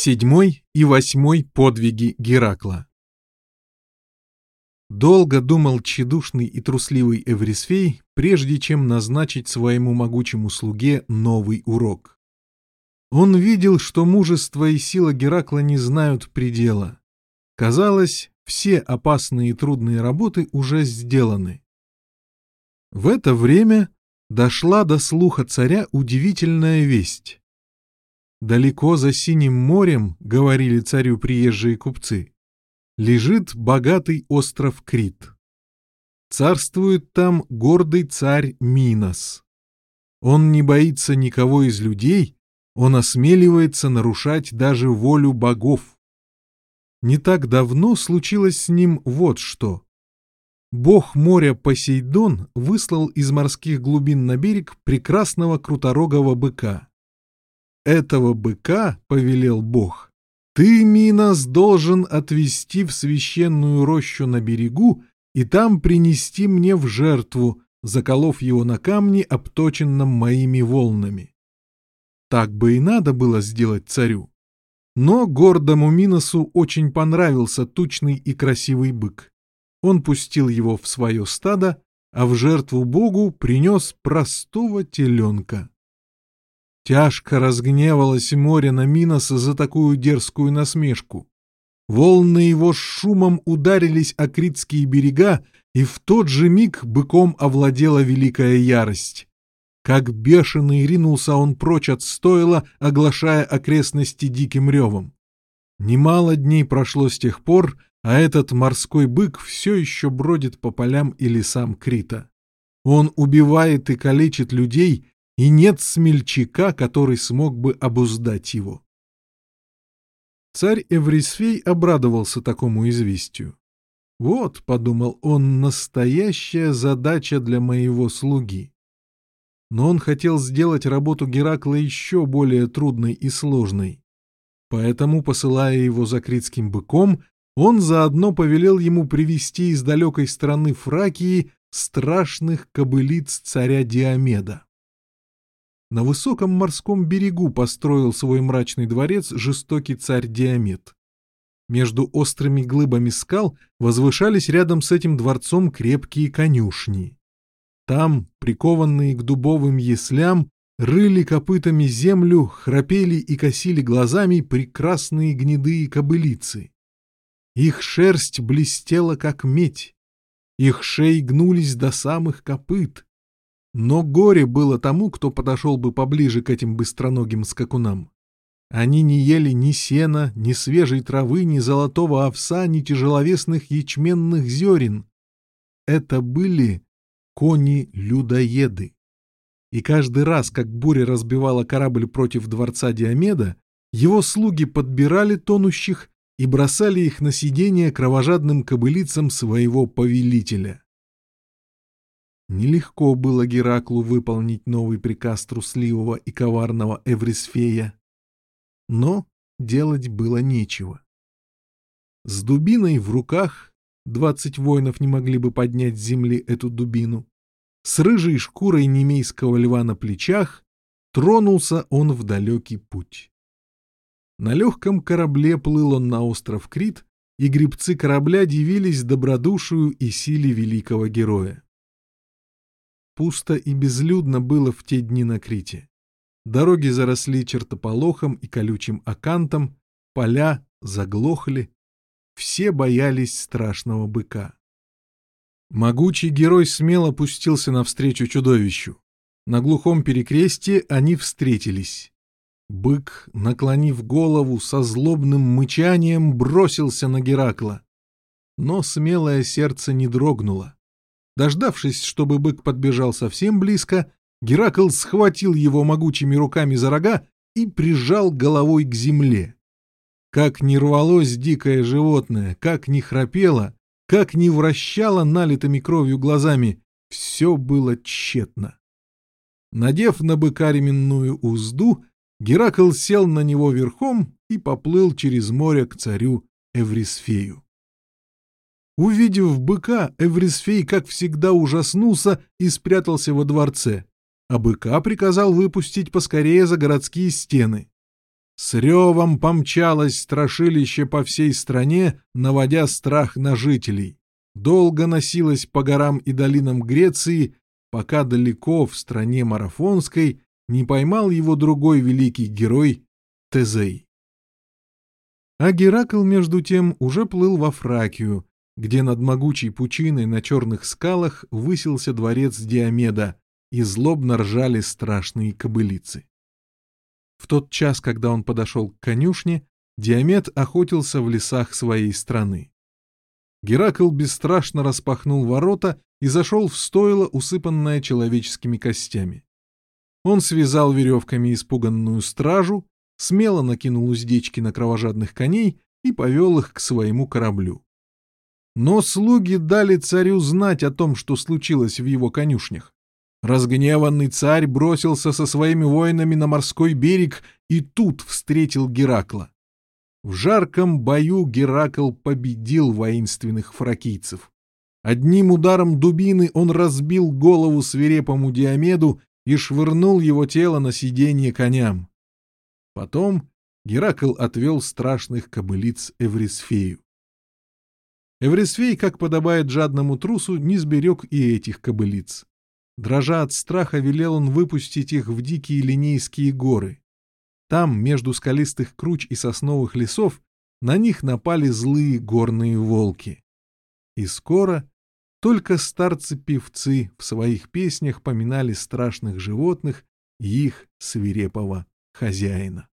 Седьмой и восьмой подвиги Геракла. Долго думал тщедушный и трусливый Эврисфей, прежде чем назначить своему могучему слуге новый урок. Он видел, что мужество и сила Геракла не знают предела. Казалось, все опасные и трудные работы уже сделаны. В это время дошла до слуха царя удивительная весть. «Далеко за синим морем, — говорили царю приезжие купцы, — лежит богатый остров Крит. Царствует там гордый царь Минос. Он не боится никого из людей, он осмеливается нарушать даже волю богов. Не так давно случилось с ним вот что. Бог моря Посейдон выслал из морских глубин на берег прекрасного круторогого быка — этого быка, — повелел Бог, — ты, Минос, должен отвезти в священную рощу на берегу и там принести мне в жертву, заколов его на камне, обточенном моими волнами. Так бы и надо было сделать царю. Но гордому Миносу очень понравился тучный и красивый бык. Он пустил его в свое стадо, а в жертву Богу принес простого теленка. Тяжко разгневалось море на Миноса за такую дерзкую насмешку. Волны его с шумом ударились о критские берега, и в тот же миг быком овладела великая ярость. Как бешеный ринулся он прочь от стойла, оглашая окрестности диким ревом. Немало дней прошло с тех пор, а этот морской бык все еще бродит по полям и лесам Крита. Он убивает и калечит людей, и нет смельчака, который смог бы обуздать его. Царь Эврисфей обрадовался такому известию. «Вот», — подумал он, — «настоящая задача для моего слуги». Но он хотел сделать работу Геракла еще более трудной и сложной. Поэтому, посылая его за критским быком, он заодно повелел ему привести из далекой страны Фракии страшных кобылиц царя Диомеда. На высоком морском берегу построил свой мрачный дворец жестокий царь Диамет. Между острыми глыбами скал возвышались рядом с этим дворцом крепкие конюшни. Там, прикованные к дубовым яслям, рыли копытами землю, храпели и косили глазами прекрасные гнедые кобылицы. Их шерсть блестела, как медь, их шеи гнулись до самых копыт — но горе было тому, кто подошел бы поближе к этим быстроногим скакунам. Они не ели ни сена, ни свежей травы, ни золотого овса, ни тяжеловесных ячменных зерен. Это были кони-людоеды. И каждый раз, как буря разбивала корабль против дворца Диомеда, его слуги подбирали тонущих и бросали их на сиденье кровожадным кобылицам своего повелителя. Нелегко было Гераклу выполнить новый приказ трусливого и коварного Эврисфея, но делать было нечего. С дубиной в руках двадцать воинов не могли бы поднять с земли эту дубину. С рыжей шкурой немейского льва на плечах тронулся он в далекий путь. На легком корабле плыл он на остров Крит, и грибцы корабля дивились добродушию и силе великого героя. Пусто и безлюдно было в те дни на Крите. Дороги заросли чертополохом и колючим акантом, поля заглохли. Все боялись страшного быка. Могучий герой смело пустился навстречу чудовищу. На глухом перекрестье они встретились. Бык, наклонив голову, со злобным мычанием бросился на Геракла. Но смелое сердце не дрогнуло. Дождавшись, чтобы бык подбежал совсем близко, Геракл схватил его могучими руками за рога и прижал головой к земле. Как не рвалось дикое животное, как не храпело, как не вращало налитыми кровью глазами, все было тщетно. Надев на быка ременную узду, Геракл сел на него верхом и поплыл через море к царю Эврисфею. Увидев быка, Эврисфей, как всегда, ужаснулся и спрятался во дворце, а быка приказал выпустить поскорее за городские стены. С ревом помчалось страшилище по всей стране, наводя страх на жителей. Долго носилось по горам и долинам Греции, пока далеко в стране марафонской не поймал его другой великий герой Тезей. А Геракл, между тем, уже плыл во Фракию, где над могучей пучиной на черных скалах высился дворец Диомеда, и злобно ржали страшные кобылицы. В тот час, когда он подошел к конюшне, Диамет охотился в лесах своей страны. Геракл бесстрашно распахнул ворота и зашел в стойло, усыпанное человеческими костями. Он связал веревками испуганную стражу, смело накинул уздечки на кровожадных коней и повел их к своему кораблю. Но слуги дали царю знать о том, что случилось в его конюшнях. Разгневанный царь бросился со своими воинами на морской берег и тут встретил Геракла. В жарком бою Геракл победил воинственных фракийцев. Одним ударом дубины он разбил голову свирепому Диомеду и швырнул его тело на сиденье коням. Потом Геракл отвел страшных кобылиц Эврисфею. Эврисфей, как подобает жадному трусу, не сберег и этих кобылиц. Дрожа от страха, велел он выпустить их в дикие линейские горы. Там, между скалистых круч и сосновых лесов, на них напали злые горные волки. И скоро только старцы-певцы в своих песнях поминали страшных животных и их свирепого хозяина.